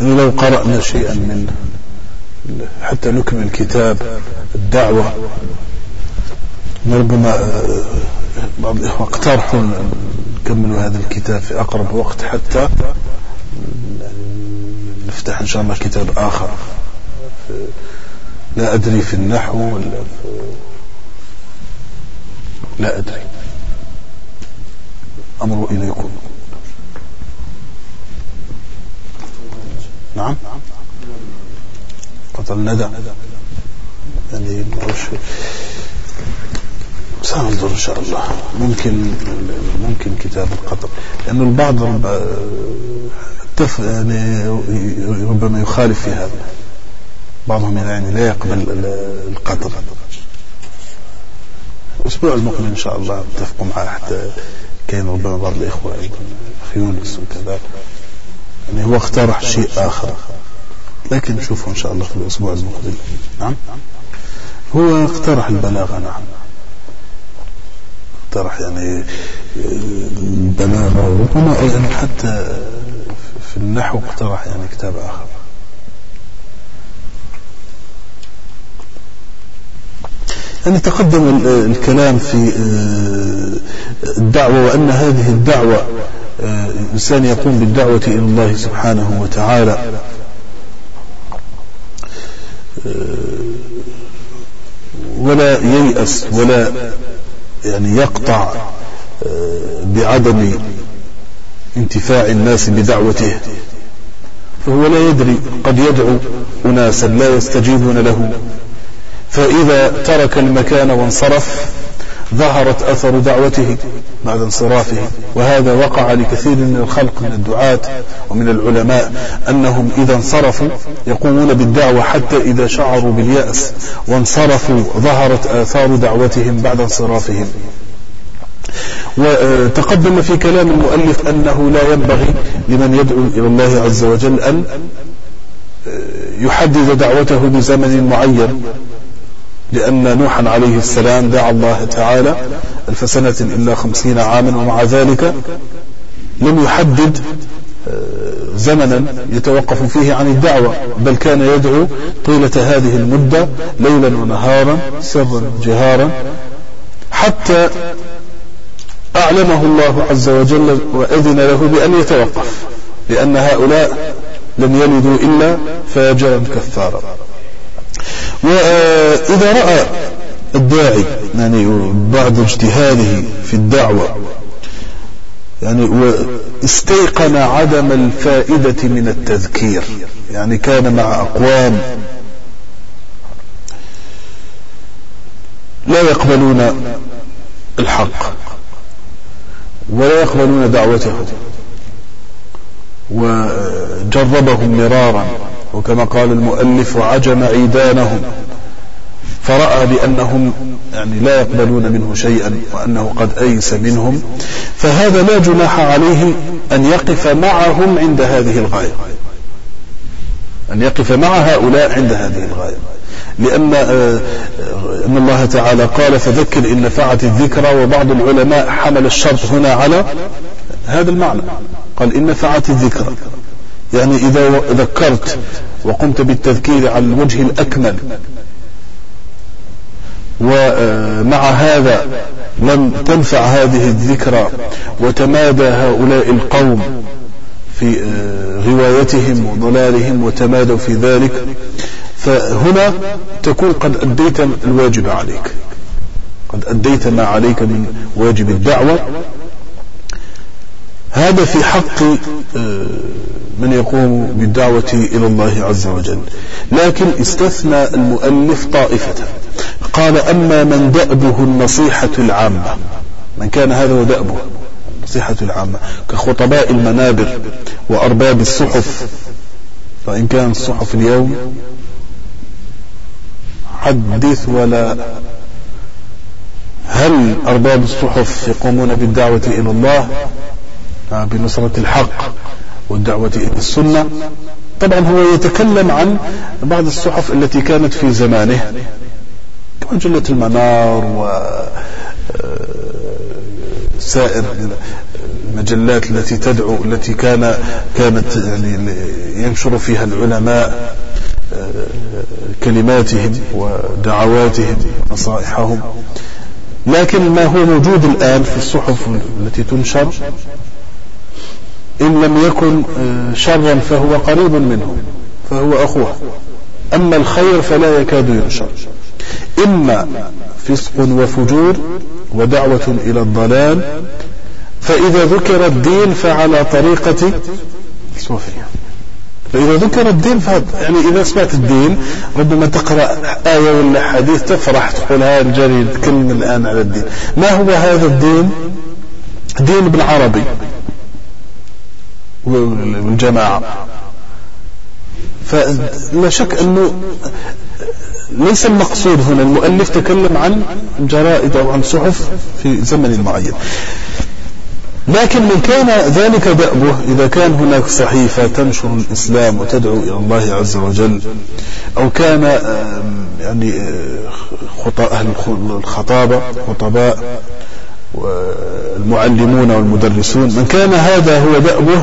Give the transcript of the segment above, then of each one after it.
يعني لو قرأنا شيئا من حتى نكمل كتاب الدعوة ربما بعض الإخوة اقترحوا نكمل هذا الكتاب في أقرب وقت حتى نفتح إن شاء الله كتاب آخر. لا أدري في النحو ولا لا أدري. أمر إليكم نعم. قتل ندى. يعني سننظر إن شاء الله. ممكن ممكن كتاب القطر. لأن البعض يعني ربما يخالف في هذا. بعضهم يعني لا يقبل القطر. الأسبوع المقبل إن شاء الله اتفقوا معه حتى كاين ربما بعض الإخوة أيضا أخي يونس وكذا. يعني هو اقترح شيء آخر. لكن نشوفه إن شاء الله في الأسبوع المقبل. نعم. هو اقترح البلاغة نعم. اقترح يعني البلاغة وربما يعني حتى في النحو اقترح يعني كتاب آخر. يعني تقدم الكلام في آه، الدعوة وأن هذه الدعوة الإنسان يقوم بالدعوة إلى الله سبحانه وتعالى. ولا ييأس ولا يعني يقطع بعدم انتفاع الناس بدعوته. فهو لا يدري قد يدعو أناسا لا يستجيبون له. فإذا ترك المكان وانصرف ظهرت أثر دعوته بعد انصرافه. وهذا وقع لكثير من الخلق من الدعاة ومن العلماء أنهم إذا انصرفوا يقومون بالدعوة حتى إذا شعروا باليأس وانصرفوا ظهرت آثار دعوتهم بعد انصرافهم. وتقدم في كلام المؤلف أنه لا ينبغي لمن يدعو إلى الله عز وجل أن يحدد دعوته بزمن معين لأن نوحا عليه السلام دعا الله تعالى ألف سنة إلا خمسين عاما ومع ذلك لم يحدد آه، زمنا يتوقف فيه عن الدعوة بل كان يدعو طيلة هذه المدة ليلا ونهارا سرا جهارا حتى أعلمه الله عز وجل وأذن له بأن يتوقف لأن هؤلاء لم يلدوا إلا فاجرا كفارا. وإذا رأى الداعي يعني بعد اجتهاده في الدعوة يعني واستيقن عدم الفائدة من التذكير يعني كان مع أقوام لا يقبلون الحق ولا يقبلون دعوته وجربهم مرارا. وكما قال المؤلف وعجم عيدانهم فرأى بأنهم يعني لا يقبلون منه شيئا وأنه قد أيس منهم فهذا لا جناح عليه أن يقف معهم عند هذه الغاية. أن يقف مع هؤلاء عند هذه الغاية. لأن آه، أن الله تعالى قال فذكر إن نفعت الذكرى وبعض العلماء حمل الشرط هنا على هذا المعنى. قال إن نفعت الذكرى يعني إذا ذكرت وقمت بالتذكير على الوجه الأكمل. ومع هذا لم تنفع هذه الذكرى وتمادى هؤلاء القوم في غوايتهم وضلالهم وتمادوا في ذلك فهنا تكون قد أديت الواجب عليك. قد أديت ما عليك من واجب الدعوة هذا في حق آه، من يقوم بالدعوة إلى الله عز وجل. لكن استثنى المؤلف طائفة. قال أما من دأبه النصيحة العامة. من كان هذا هو دأبه النصيحة العامة. كخطباء المنابر وأرباب الصحف. فإن كان الصحف اليوم حدث ولا. هل أرباب الصحف يقومون بالدعوة إلى الله؟ بنصرة الحق والدعوة إلى السنة. طبعا هو يتكلم عن بعض الصحف التي كانت في زمانه كمجلة المنار و آه، سائر المجلات التي تدعو التي كان كانت يعني ينشر فيها العلماء آه، كلماتهم ودعواتهم ونصائحهم. لكن ما هو موجود الآن في الصحف التي تنشر؟ إن لم يكن آه، شرا فهو قريب منه فهو أخوه. أما الخير فلا يكاد ينشر. إما فسق وفجور ودعوة إلى الضلال فإذا ذكر الدين فعلى طريقة الصوفية فإذا ذكر الدين فهذا يعني إذا سمعت الدين ربما تقرأ آية ولا حديث تفرح تقول هذا الجريد تكلم الآن على الدين. ما هو هذا الدين؟ دين بالعربي. والجماعة فلا شك أنه ليس المقصود هنا المؤلف تكلم عن جرائد أو عن صحف في زمن معين. لكن من كان ذلك دأبه إذا كان هناك صحيفة تنشر الإسلام وتدعو إلى الله عز وجل أو كان يعني أهل الخطابة خطباء والمعلمون والمدرسون من كان هذا هو دأبه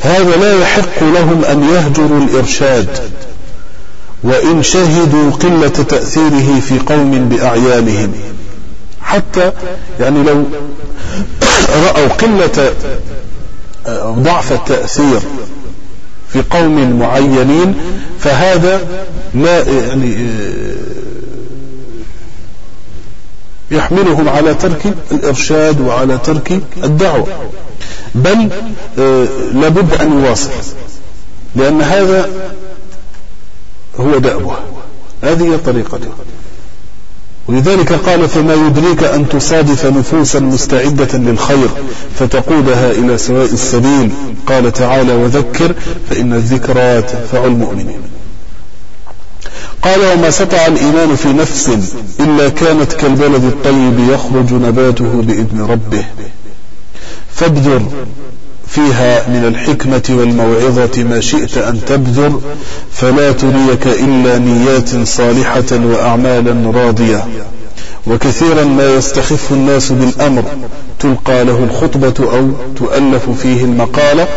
هذا لا يحق لهم أن يهجروا الإرشاد. وإن شهدوا قلة تأثيره في قوم بأعيانهم. حتى يعني لو رأوا قلة ضعف التأثير في قوم معينين فهذا لا يعني يحملهم على ترك الإرشاد وعلى ترك الدعوة. بل لابد أن يواصل لأن هذا هو دأبه. هذه طريقته. ولذلك قال فما يدريك أن تصادف نفوسا مستعدة للخير فتقودها إلى سواء السبيل قال تعالى وذكر فإن الذكرى تنفع المؤمنين قال وما سطع الإيمان في نفس إلا كانت كالبلد الطيب يخرج نباته بإذن ربه. فابذر فيها من الحكمة والموعظة ما شئت أن تبذر فلا تريك إلا نيات صالحة وأعمالا راضية. وكثيرا ما يستخف الناس بالأمر تلقى له الخطبة أو تؤلف فيه المقالة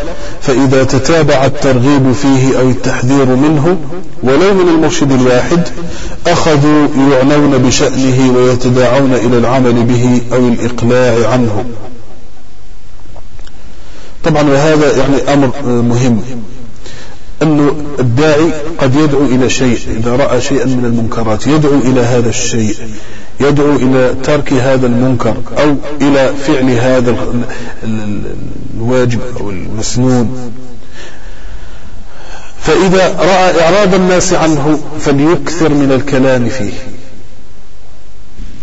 فإذا تتابع الترغيب فيه أو التحذير منه ولو من المرشد الواحد أخذوا يعنون بشأنه ويتداعون إلى العمل به أو الإقلاع عنه. طبعا وهذا يعني أمر مهم أنه الداعي قد يدعو إلى شيء إذا رأى شيئا من المنكرات يدعو إلى هذا الشيء. يدعو إلى ترك هذا المنكر أو إلى فعل هذا الواجب أو المسنون فإذا رأى إعراض الناس عنه فليكثر من الكلام فيه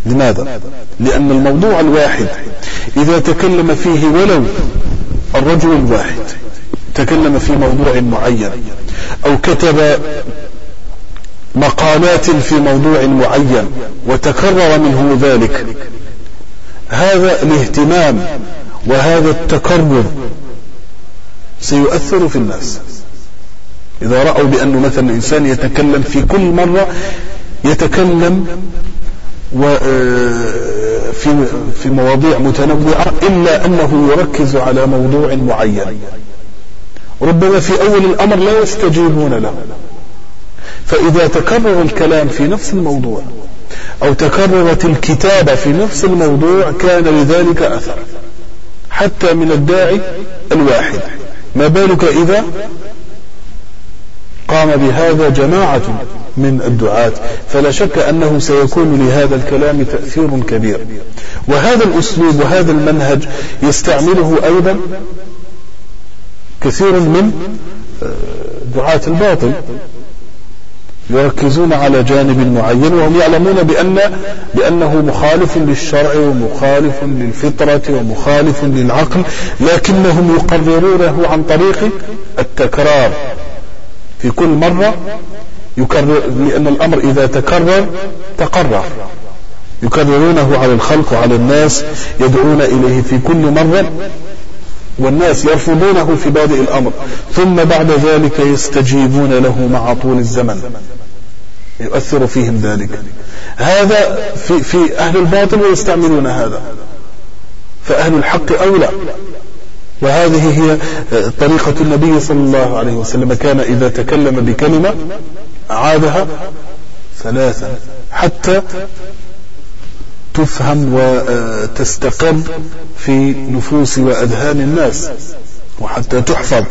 لماذا؟ لأن الموضوع الواحد إذا تكلم فيه ولو الرجل الواحد تكلم في موضوع معين أو كتب مقالات في موضوع معين وتكرر منه ذلك. هذا الاهتمام وهذا التكرر سيؤثر في الناس. إذا رأوا بأنه مثلا الإنسان يتكلم في كل مرة يتكلم في في مواضيع متنوعة إلا أنه يركز على موضوع معين. ربما في أول الأمر لا يستجيبون له. فإذا تكرر الكلام في نفس الموضوع أو تكررت الكتابة في نفس الموضوع كان لذلك أثر حتى من الداعي الواحد. ما بالك إذا قام بهذا جماعة من الدعاة؟ فلا شك أنه سيكون لهذا الكلام تأثير كبير. وهذا الأسلوب وهذا المنهج يستعمله أيضا كثير من آه، دعاة الباطل. يركزون على جانب معين وهم يعلمون بأن بأنه مخالف للشرع ومخالف للفطرة ومخالف للعقل لكنهم يقررونه عن طريق التكرار. في كل مرة يكرر لأن الأمر إذا تكرر تقرر. يكررونه على الخلق وعلى الناس يدعون إليه في كل مرة والناس يرفضونه في بادئ الأمر. ثم بعد ذلك يستجيبون له مع طول الزمن. يؤثر فيهم ذلك. هذا في, في أهل الباطل ويستعملون هذا. فأهل الحق أولى. وهذه هي طريقة النبي صلى الله عليه وسلم. كان إذا تكلم بكلمة أعادها ثلاثا حتى تفهم وتستقر في نفوس وأذهان الناس وحتى تحفظ.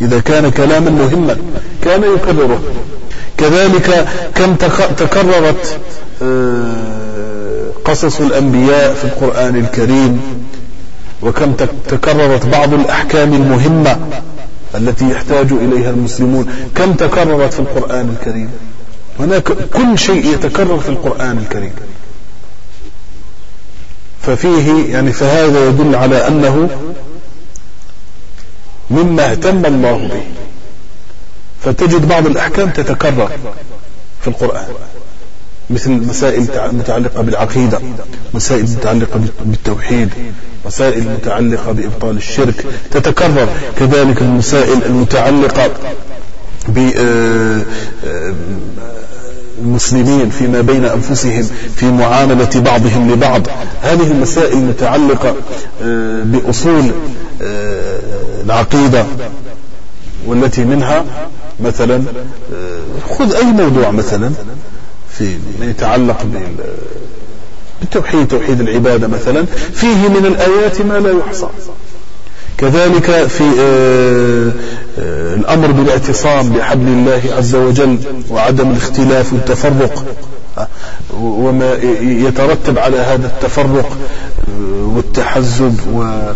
إذا كان كلاما مهما كان يكرره. كذلك كم تكررت آه، قصص الأنبياء في القرآن الكريم وكم تكررت بعض الأحكام المهمة التي يحتاج إليها المسلمون. كم تكررت في القرآن الكريم؟ هناك كل شيء يتكرر في القرآن الكريم. ففيه يعني فهذا يدل على أنه مما اهتم الله به فتجد بعض الأحكام تتكرر في القرآن. مثل مسائل متعلقة بالعقيدة مسائل متعلقة بالتوحيد مسائل متعلقة بإبطال الشرك تتكرر. كذلك المسائل المتعلقة المسلمين فيما بين أنفسهم في معاملة بعضهم لبعض. هذه المسائل متعلقة آه، بأصول آه، العقيدة والتي منها مثلا آه، خذ أي موضوع مثلا في ما يتعلق بالتوحيد توحيد العبادة مثلا فيه من الآيات ما لا يحصى. كذلك في آه، آه، الأمر بالاعتصام بحبل الله عز وجل وعدم الاختلاف والتفرق وما يترتب على هذا التفرق والتحزب ومن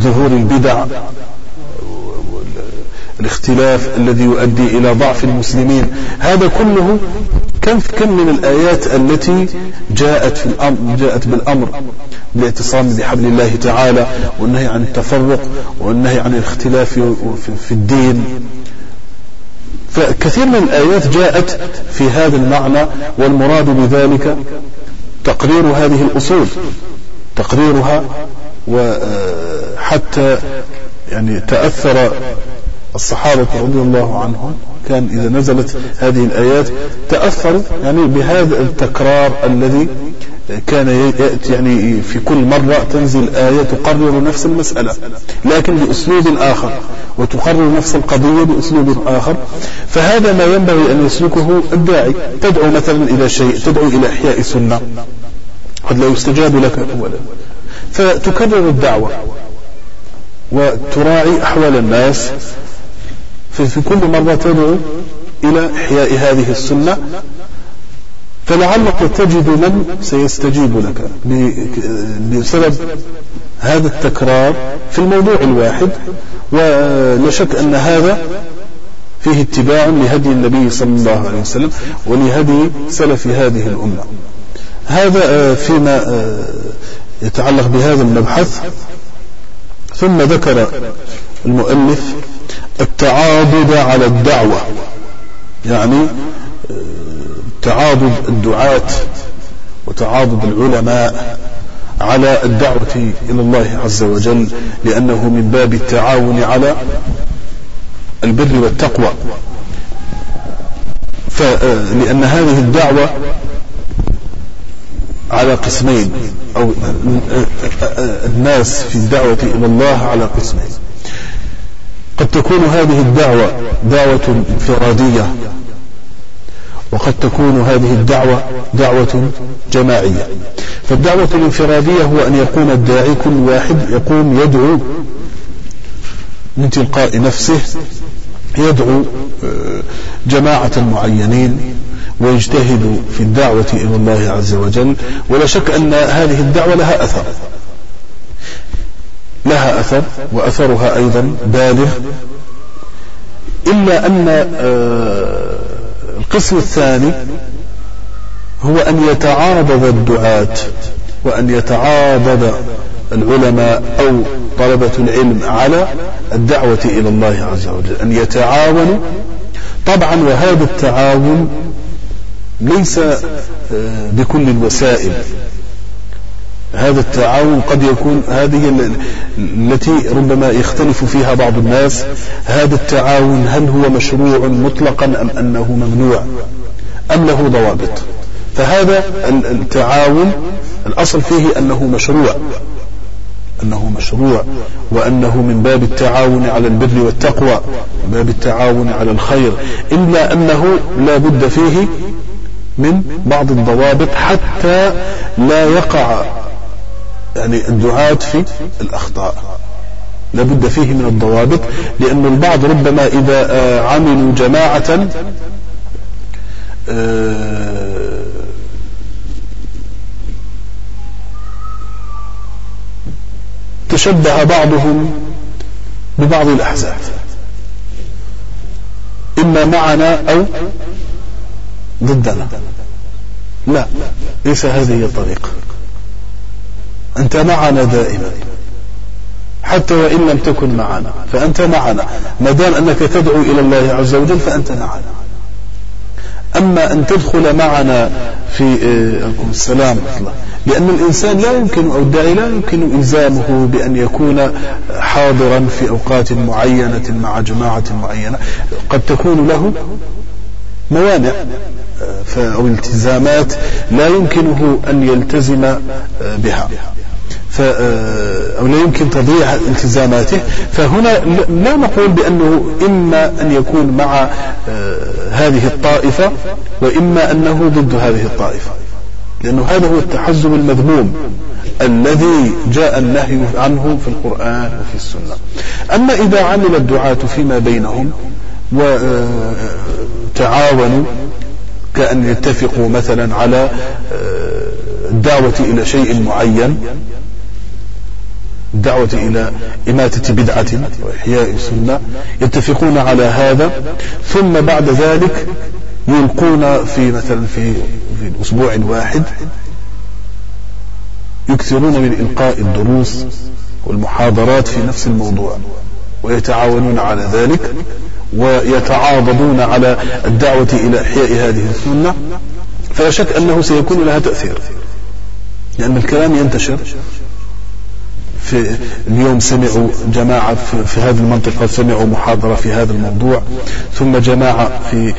ظهور البدع. الاختلاف الذي يؤدي إلى ضعف المسلمين. هذا كله كم كم من الآيات التي جاءت في الأمر جاءت بالأمر بالاعتصام بحبل الله تعالى والنهي عن التفرق والنهي عن الاختلاف في الدين. فكثير من الآيات جاءت في هذا المعنى والمراد بذلك تقرير هذه الأصول تقريرها وحتى يعني تأثر الصحابة رضي الله عنهم كان إذا نزلت هذه الآيات تأثروا يعني بهذا التكرار الذي كان يأتي يعني في كل مرة تنزل آية تقرر نفس المسألة لكن بأسلوب آخر وتقرر نفس القضية بأسلوب آخر. فهذا ما ينبغي أن يسلكه الداعي. تدعو مثلا إلى شيء تدعو إلى إحياء سنة قد لا يستجاب لك أولا. فتكرر الدعوة وتراعي أحوال الناس في كل مرة تدعو إلى إحياء هذه السنة. فلعلك تجد من سيستجيب لك بسبب هذا التكرار في الموضوع الواحد. ولا شك أن هذا فيه اتباع لهدي النبي صلى الله عليه وسلم ولهدي سلف هذه الأمة. هذا فيما يتعلق بهذا المبحث. ثم ذكر المؤلف التعاضد على الدعوة. يعني تعاضد الدعاة وتعاضد العلماء على الدعوة إلى الله عز وجل لأنه من باب التعاون على البر والتقوى. لأن هذه الدعوة على قسمين أو الناس في الدعوة إلى الله على قسمين. قد تكون هذه الدعوة دعوة انفرادية. وقد تكون هذه الدعوة دعوة جماعية. فالدعوة الانفرادية هو أن يكون الداعي كل واحد يقوم يدعو من تلقاء نفسه يدعو آه، جماعة معينين ويجتهد في الدعوة إلى الله عز وجل. ولا شك أن هذه الدعوة لها أثر. لها أثر وأثرها أيضا بالغ. إلا أن آه، القسم الثاني هو أن يتعاضد الدعاة وأن يتعاضد العلماء أو طلبة العلم على الدعوة إلى الله عز وجل. أن يتعاونوا. طبعا وهذا التعاون ليس آه، بكل الوسائل. هذا التعاون قد يكون هذه التي ربما يختلف فيها بعض الناس. هذا التعاون هل هو مشروع مطلقا أم أنه ممنوع؟ أم له ضوابط؟ فهذا التعاون الأصل فيه أنه مشروع. أنه مشروع وأنه من باب التعاون على البر والتقوى باب التعاون على الخير. إلا أنه لا بد فيه من بعض الضوابط حتى لا يقع يعني الدعاة في الأخطاء. لابد فيه من الضوابط لأن البعض ربما إذا آه، عملوا جماعة آه، تشبه بعضهم ببعض الأحزاب. إما معنا أو ضدنا. لا ليس هذه الطريقة. أنت معنا دائما. حتى وإن لم تكن معنا فأنت معنا. ما دام أنك تدعو إلى الله عز وجل فأنت معنا. أما أن تدخل معنا في آه، السلام لأن الإنسان لا يمكن أو الداعي لا يمكن إلزامه بأن يكون حاضرا في أوقات معينة مع جماعة معينة. قد تكون له موانع آه، أو التزامات لا يمكنه أن يلتزم آه، بها. أو لا يمكن تضييع التزاماته. فهنا لا نقول بأنه إما أن يكون مع هذه الطائفة وإما أنه ضد هذه الطائفة. لأنه هذا هو التحزب المذموم الذي جاء النهي عنه في القرآن وفي السنة. أما إذا عمل الدعاة فيما بينهم وتعاونوا كأن يتفقوا مثلا على الدعوة إلى شيء معين الدعوة إلى إماتة بدعة وإحياء سنة يتفقون على هذا ثم بعد ذلك يلقون في مثلا في في أسبوع واحد يكثرون من إلقاء الدروس والمحاضرات في نفس الموضوع ويتعاونون على ذلك ويتعاضدون على الدعوة إلى إحياء هذه السنة فلا شك أنه سيكون لها تأثير لأن الكلام ينتشر في اليوم سمعوا جماعة في هذه المنطقة سمعوا محاضرة في هذا الموضوع. ثم جماعة في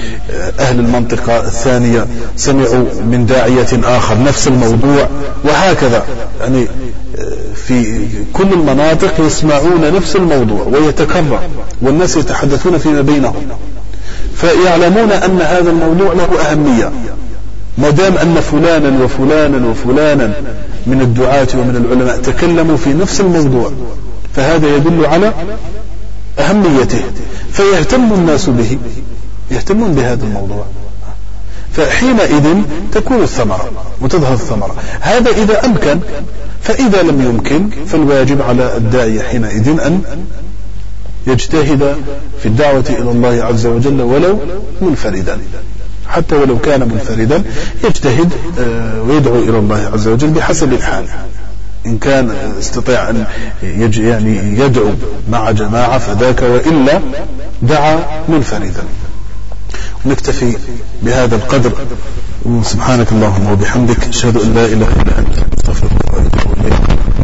أهل المنطقة الثانية سمعوا من داعية آخر نفس الموضوع. وهكذا يعني في كل المناطق يسمعون نفس الموضوع ويتكرر والناس يتحدثون فيما بينهم. فيعلمون أن هذا الموضوع له أهمية. ما دام أن فلانا وفلانا وفلانا من الدعاة ومن العلماء. تكلموا في نفس الموضوع. فهذا يدل على أهميته. فيهتم الناس به. يهتمون بهذا الموضوع. فحينئذ تكون الثمرة وتظهر الثمرة. هذا إذا أمكن فإذا لم يمكن فالواجب على الداعية حينئذ أن يجتهد في الدعوة إلى الله عز وجل ولو منفردا. حتى ولو كان منفردا يجتهد آه، ويدعو إلى الله عز وجل بحسب الحال. إن كان استطاع أن يعني يدعو مع جماعة فذاك وإلا دعا منفردا. نكتفي بهذا القدر. سبحانك اللهم وبحمدك أشهد أن لا إله إلا أنت أستغفرك وأتوب إليك.